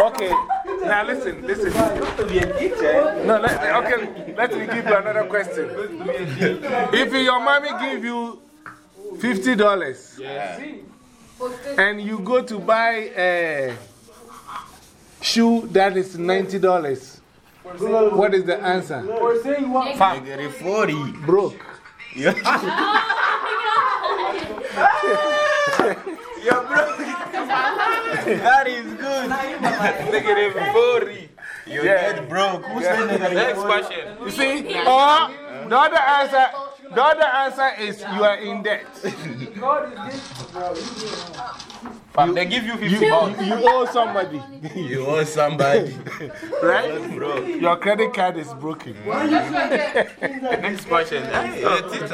Okay, now listen, listen. No, let, okay, let me give you another question. If your mommy give you $50 and you go to buy a shoe that is $90, what is the answer? Negative 40. Broke. Oh You're broke. that is good. Negative 40. You're dead broke. Who said negative Next question. You see? Or the other answer, the other answer is you are in debt. Fam, they give you You, 50 bucks. you, you owe somebody. You owe somebody. Right? Broke. Your credit card is broken. Next question. Hey, a teacher.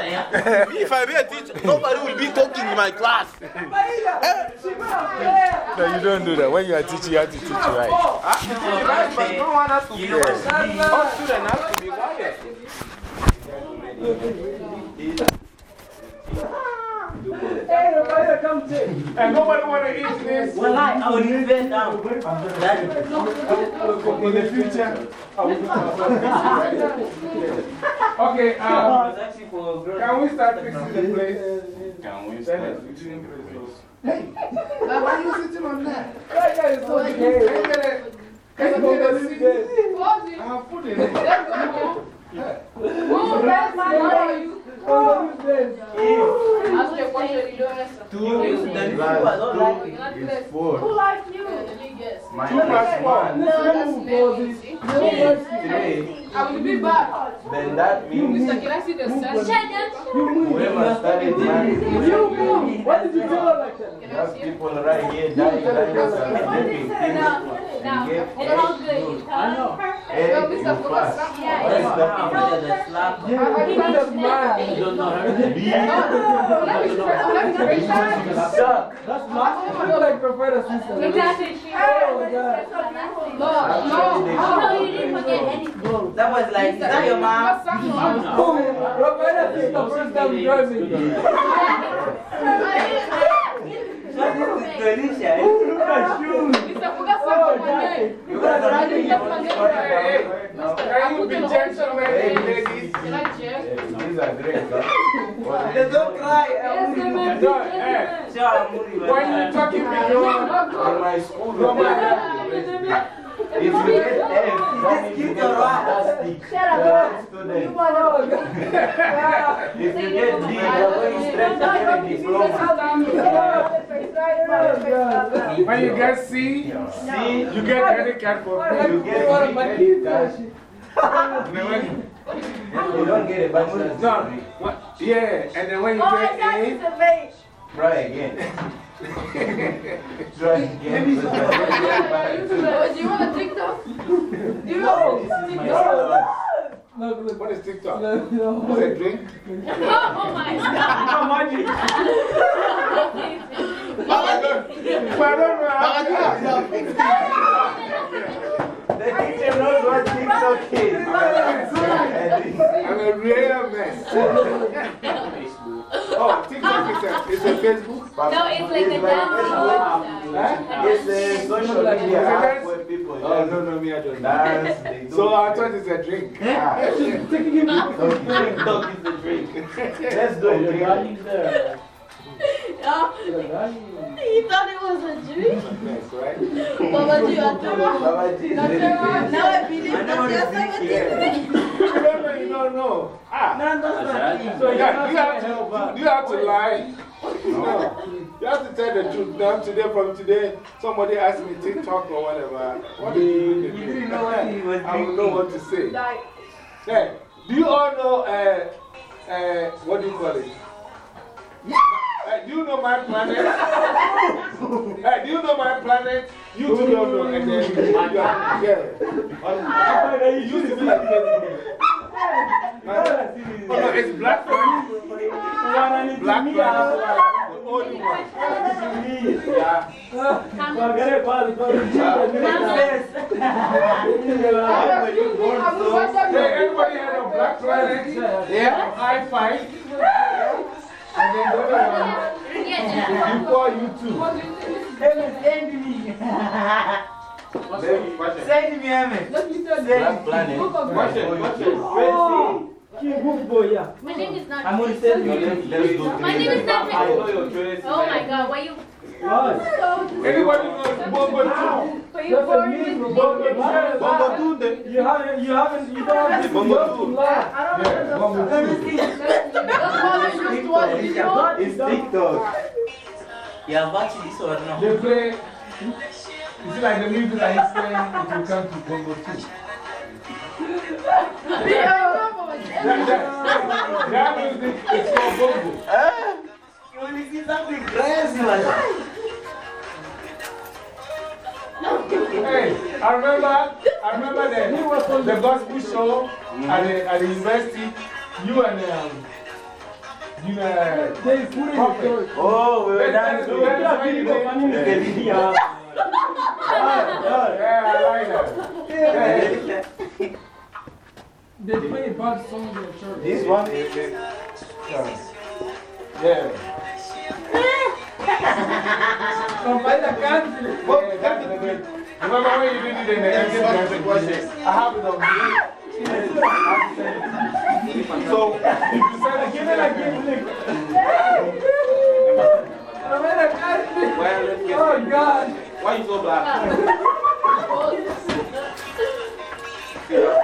if I be a teacher, nobody will be talking in my class. No, you don't do that. When you are teaching, you have to teach right. Right, but no one has to be quiet. All students have to be quiet. And nobody want to eat this Well, I, I will invest now. in the future. Okay, I um, was actually for can we start fixing the place? Can we Dennis, we didn't fix those. Why are you sitting on that? Yeah, yeah, it's okay. Can you get a seat? I have food in it. To you, the people don't like it. It's four. Who likes you? My Two plus one. Three. I will be back. Then that means Mr. Can I see the sun? whoever started marrying You move. What did you do like that? Can I Have see it? people right here dying like this and drinking things. No, Get it's all good. You uh, I know. Hey, Well, you Mr. Focus, pass. stop. Yeah, What is yeah. that? After the slap. I- I can't just mind. You don't know her. No, let me try- let me try- You suck. That's not. Oh, you like prefer the sister. Exactly. She No, no. No, you didn't forget anything. That was like, is that your mom? Roberta is the first time driving. This is Felicia. Look at you. Mr. Focus, stop my name. You guys are I didn't get my name right. No. Can you be gentlemen, ladies? Can I check? These are great, huh? What They is don't cry. No, eh, Sure, I'm moving. When you talking beyond, In my school, nobody- if you get F, that means you get fantastic. student. If you get D, you're going straight to get a diploma. when you get C, C, you get credit card for free. you get a credit card. And You don't get a bachelor's No, degree. what, yeah, and then when you get A, Try again. Try again. Do you want a TikTok? Do you want This is my son. what is TikTok? Is it drink? Oh my God. But I don't how to The teacher knows what. I'm a real. Oh, TikTok is a, Facebook? No, it's like a? It's a social media Oh, no, no, me, I don't dance. So I thought it's a drink. Ah, TikTok is drink. Let's do a drink. He thought it was a drink. Yes, right? Baba Ji, I don't know. Baba G is ready Now I believe that you're drink. You don't know, you don't know. Ah. No, that's not So you have, you have to, you have to lie. No. You have to tell the truth. Now, today, from today, somebody asked me TikTok or whatever. What do you You didn't know what he was I don't know what to say. Like, Hey, do you all know, uh, uh, what do you call it? Uh, do you know my planet? uh, do you know my planet? You two don't know. And then, you are, yeah. It used to be like this. Oh, no, it's black planet. Black planet. The only one. Yeah. Why were you born I'm so? going everybody had a black planet. Yeah. High five. And then the other one Yeah, is before you two. Send me, Emmett. Black planet. Question, question. Eh? My name is not. I'm going to send you. Let's do My name is not. I know your choice. Oh my god, why you. Anybody knows Bombo 2? Why you boring with me? Bombo Tunde. You haven't, you haven't, you don't have to Bombo go two. to laugh. Yeah, Bombo 2. It's TikTok. You have watched this or no? They play, it's like the music that he's playing, it will come to Bombo 2. That, that, that music is called Bombo. Eh? You want to see something crazy, man? Hey, I remember, I remember the, the gospel show at the, at the university. You and um, you know, They put it Prophet. Oh, we were That- dancing. that- that's when you go- Yeah. Yeah, I like that. Yeah. They play bad songs in the church. This one? Yeah. Somebody that can't Yeah, that's the good. Remember when you did it in the exit ask the. I have it on. So, if you it, give it again. Somebody that can't Well, let's Oh, God. Why you so black?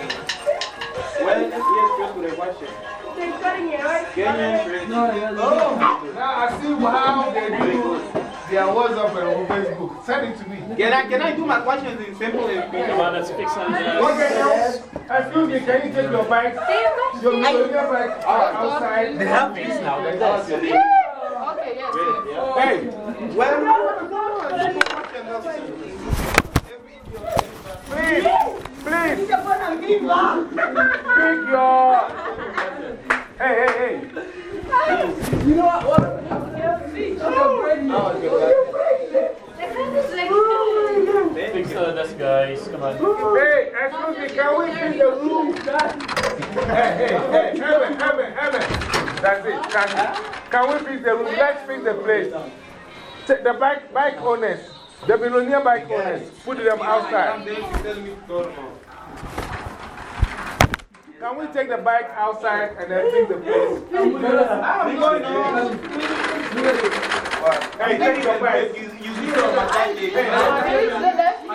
Well, let's get straight to the question. Kenyan friends. Oh, now I see how they do their WhatsApp and Facebook. Send it to me. Can I, can I do my questions in simple and Okay, now, excuse me, can you take your bike? Your, your bike uh, outside. They have this now. Okay, yes, yes. Hey, Well, please, Pick your. Hey, hey, hey. You know what? what? Uh, this, guys. Come on. Hey, excuse me, can we fix the room? Hey, hey, hey, Heaven, heaven, heaven. That's it. Can, can we fix the room? Let's fix the place. The bike, bike owners, the millionaire bike owners, put them outside. tell me to go tomorrow. Can we take the bike outside and then take the place? I'm going on. Hey, take your bike. You, you see from my side, Can you to the left? No,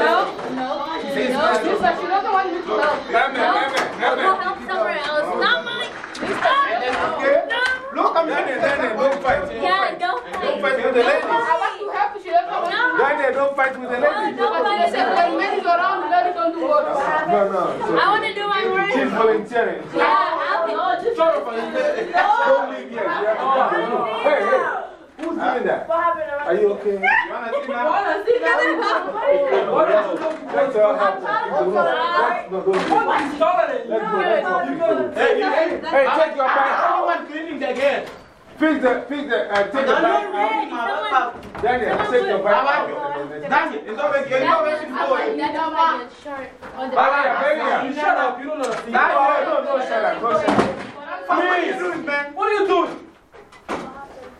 no. No, this one, she doesn't want you to help. Heaven, heaven, I'll go heaven. help somewhere else. Not mine. Okay? No. Look, I'm Daniel, Daniel, don't fight. Yeah, don't Don't fight. fight with the ladies. I want to help you, she doesn't want you. No. Don't fight with the No, ladies. don't fight. said, when men is around, the ladies don't do what? No, no. I want to do my work. She's volunteering. Yeah, I'll be. Don't leave yet. You have. Hey, hey. Who's doing that? Are you okay? You want to see now? Let's all help. Let's, no, don't do it. Tolerate. Let's go. Let's all fix it. Hey, hey, Hey, take your bike. Someone cleaning the gate. Fix the, fix the, uh, take the bike out. Daniel, take your bike out. Daniel, it's over here. It's over here. I like that. That's my shirt. On the Daniel, Daniel. You shut up. You don't know. No, no, no, shut up. No, shut up. What are you doing, man? What are you doing?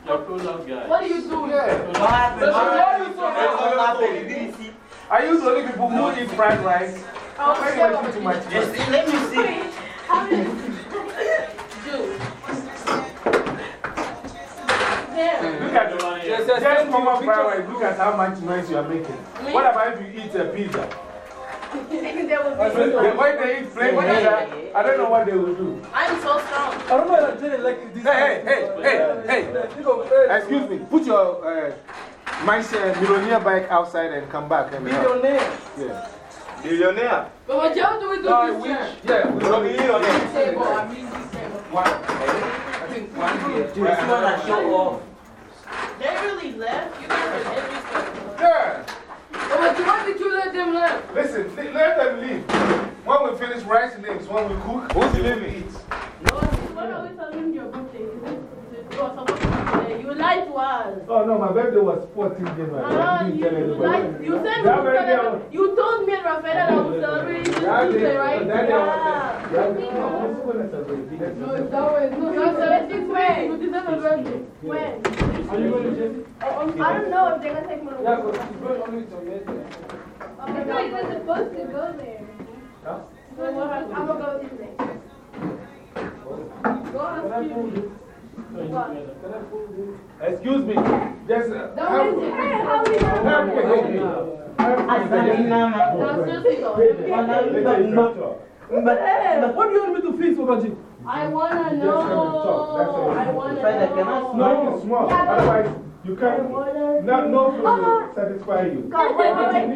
You're cool out, guys. What are you doing? Yeah. What happened? What are you doing? What happened? You didn't see. Are you the only people who eat fried rice? Oh, Why do you eat too much? Just see, let me see. Look at the just, just common fried rice. Look at how much noise you are making. What about if you eat a pizza? The way they eat plain pizza, I don't know what they will do. I'm so strong. I don't know if I did it like this. Hey, hey, hey, hey, hey. You know, Excuse me, put your uh, my uh, millionaire bike outside and come back. And help. Millionaire. Yeah. Millionaire. But what y'all do we do No, I this wish. year? Yeah, we No don't millionaire. Table, I mean this table. one. I think one here. Just want to show off. David left? You guys are every step. Yeah. But why did you let them leave? Listen, le- let them leave. When we finish writing names, when we cook, Who's leaving? eat. What are we telling your birthday? You are to there. You lied to us. Oh no, my birthday was 14 January. Ah, you, you, lied. you said That we celebrate- was- You told me and Rafael that I this That Tuesday, right? that day I was- Yeah. that day was gonna celebrate. No, that was, no, You that's said it. it when? You deserve a birthday. When? Are you going to Jesse? I don't know if they're gonna take me to Yeah, because she's going only to Wednesday. I thought you were supposed to go there. Happened? I'm gonna go Tuesday. Go ask you. What? Excuse me. Just uh, That help was me. it. Hey, how we Help know? me. Help me. No, seriously though. Hey, what do you want me to fix, Obaji? I wanna know. help me talk. That's all. I wanna Friday, can I know. No, it's small. Otherwise, you can't. wanna No, no food will satisfy you.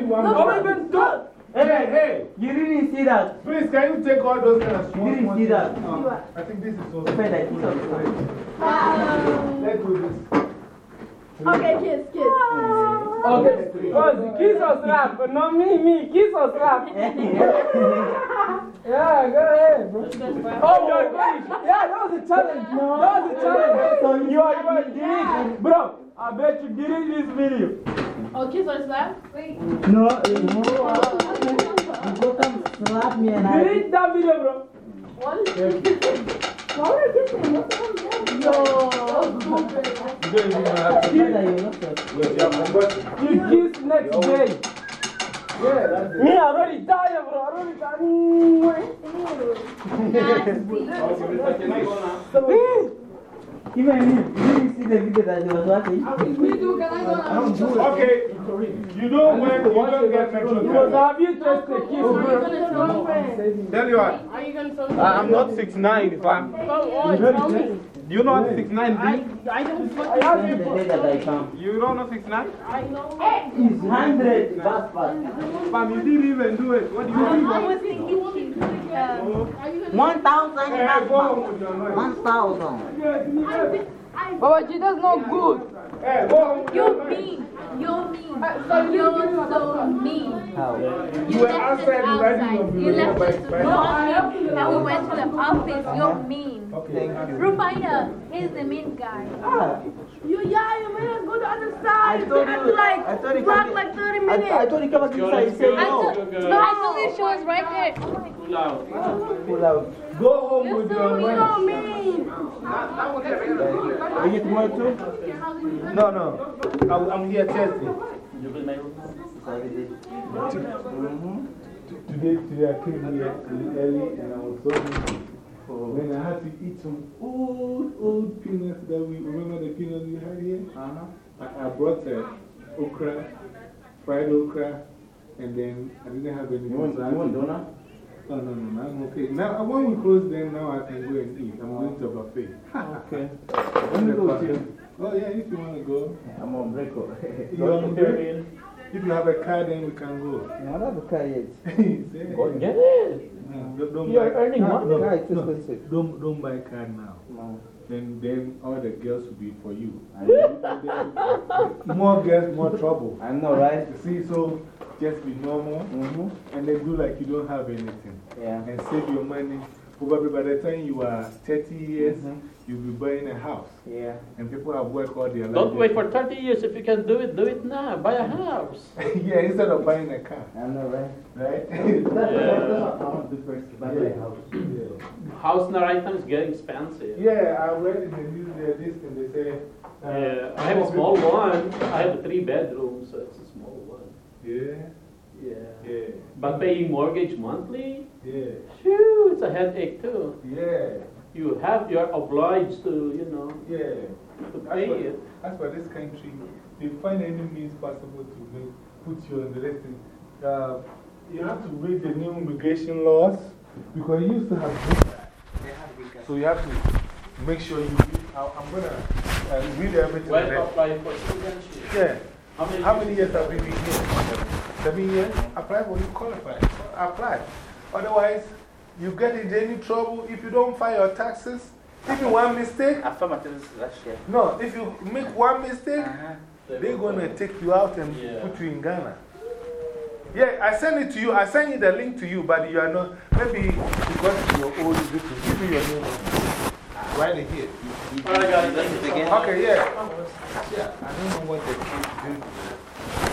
One Look, more. Don't even talk. Hey, hey. You didn't see that. Please, can you take all those kind of small You didn't see that. I think this is also. Friday, it's okay. Let's um, do this. Okay, kiss, kiss. Okay, Ozzy, kiss or slap, but not me, me, kiss or slap. Yeah, go ahead, bro. Oh, you're going. Yeah, that was a challenge. That was a challenge. You are, you are, delete. Bro, I bet you delete this video. Oh, kiss or slap? Wait. No, no. You go come slap me and I. Delete that video, bro. What is this? Why would I kiss him? What the hell that? Yo. You don't even have to. Friday, you look at Wait, yeah, my boss- You kiss next day. Yeah, that's it. Me, I already tired, bro. I already tired. Even you, you didn't see the video that he was watching. Me too, can I go now? Okay, you know when you don't get metro He was have you just a kiss, Are you bro. gonna film friend? Tell you what. Are you gonna film I- I'm not 6'9", fam. Come on, tell me. Do you know what 6'9" I, be? I don't I have The day that I come. You don't know 6'9"? I know. It's 100 bus pass. Fam, you didn't even do it. What do you think? I was thinking you want me to do it again. Are you gonna 1,000 Hey, bus go pass. home with your noise. 1,000. Baba G, that's not good. Hey, go home with your You're mean. You're mean. So you You're didn't so mean. How? You were outside riding your You left us bike. to go and we went to the office. You're mean. Okay. Rufina, he's the mean guy. Ah, You, yeah, you made us go to the other side. I told We had you- to like, I told you walk come- like 30 I, minutes. I told you come back inside. You say I no. told, no, I told you she was right there. Too loud. Pull out. Go home with your You noise. know me. Are you tomorrow too? No, no. I'm, I'm here Thursday. You will make Today, today I came here early and I was so hungry. Then I had to eat some old, old peanuts that we remember the peanuts we had here? Uh-huh. I, I brought uh, okra, fried okra, and then I didn't have any. You want, you want donut? No, no, no, I'm okay. Now, when we close, then now I can go and eat. I'm going to a buffet. Okay. Go. Oh, yeah, if you want to go. I'm on break. up. You want to go? If you have a car, then we can go. I don't have a car yet. Go get it. No, don't- don't You're buy- earning money. no, Car is too no, expensive. Don't, don't buy a car now. No. Then, then all the girls will be for you. More girls, more trouble. I know right? You see, so just be normal Mm-hmm. and then do like you don't have anything. Yeah. And save your money. Probably by the time you are 30 years, Mhm. you'll be buying a house. Yeah. And people have worked all their life. Don't wait for 30 years. If you can do it, do it now. Buy a house. yeah, instead of buying a car. I know right? Right? That's that's what I want to do first. Buy my house. yeah. House now right now is getting expensive. yeah, I read in the news there, this thing, they say. uh, Yeah, I have a small one. I have a three bedroom, so it's a small one. Yeah, Yeah. yeah, But paying mortgage monthly, yeah, phew, it's a headache too. yeah, You have, you're obliged to, you know, yeah. to As pay for, it. as for this country, they find any means possible to make, put you on the list. Uh, you have to read the new immigration laws because you used to have green card. So you have to make sure you read. I- I'm going to uh, read everything. When there. apply for citizenship. Yeah. How many, How many years have we been here? Seven years? Apply when you qualify. Apply. Otherwise, you get into any trouble if you don't file your taxes. Even one mistake. I found my things last year. No, if you make one mistake, -huh. they're going to take you out and put you in Ghana. Yeah, I send it to you. I send you the link to you, but you are not. Maybe because you're old, you can give me your name. Right here. Okay, yeah. Yeah, I don't know what the kids do.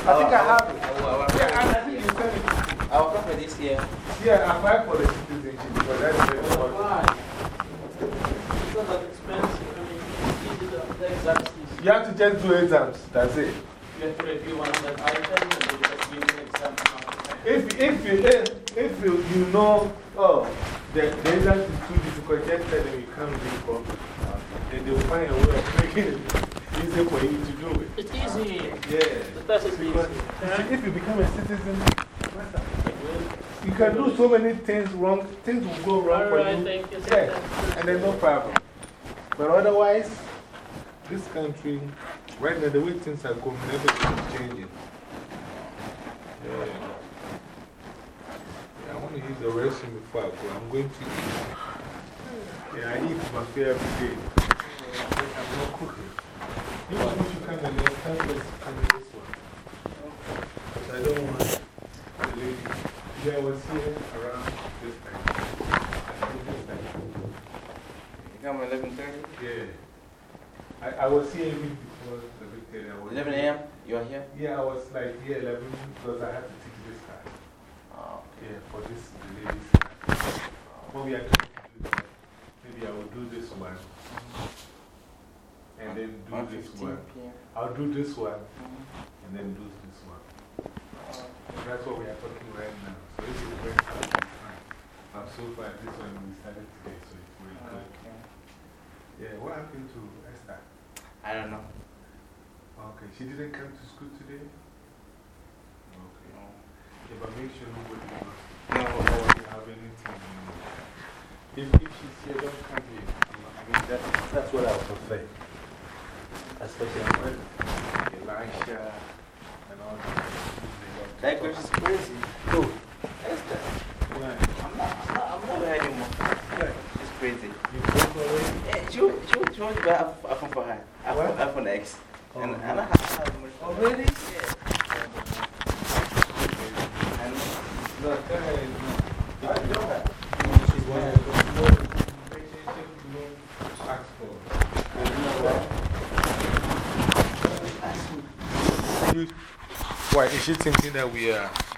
I think I oh, have it. Oh, oh, yeah, I think you sent it. I'll come for this year. Yeah, I applied for the citizenship because that's very important. Why? It's not that expensive. I mean, you do the, the exams. You have to just do exams, that's it. You have to review one of the items and you just give an exam. If, if, you, if, if you, you know, oh, the, the exam is too difficult, just tell them you can't do it for uh, Then they'll find a way of making it easy for you to do it. It's easy. Yeah. The test is easy. See, if you become a citizen, you can do so many things wrong, things will go wrong for Alright, you. thank you. Yeah, and then no problem. But otherwise, this country, right now, the way things are going, everything is changing. Yeah. Yeah, I want to use the restroom before I go. I'm going to eat. Yeah, I eat my fair every day. I'm not cooking. You want me to come and then come this, one. Because I don't want the lady. Yeah, I was here around this time. I think this time. You come 11.30? Yeah. I, I was here even before the day. 11 a.m.? You are here? Yeah, I was like here 11 because I had to teach this class. Ah, oh. Yeah, for this the ladies. What we are going to do is maybe I will do this one. And then do this 1:15 one. I'll do this one. Mm-hmm. And then do this one. Oh. That's what we are talking right now. So this is very fine. But so far, this one we started today, so it's very good. Yeah, what happened to Esther? I don't know. Okay, she didn't come to school today? Okay. Yeah, but make sure nobody knows. No, Or you have anything. If, if she's here, don't come here. I mean, that, that's what I would prefer. Especially when Elisha and all that. That girl is crazy. Who?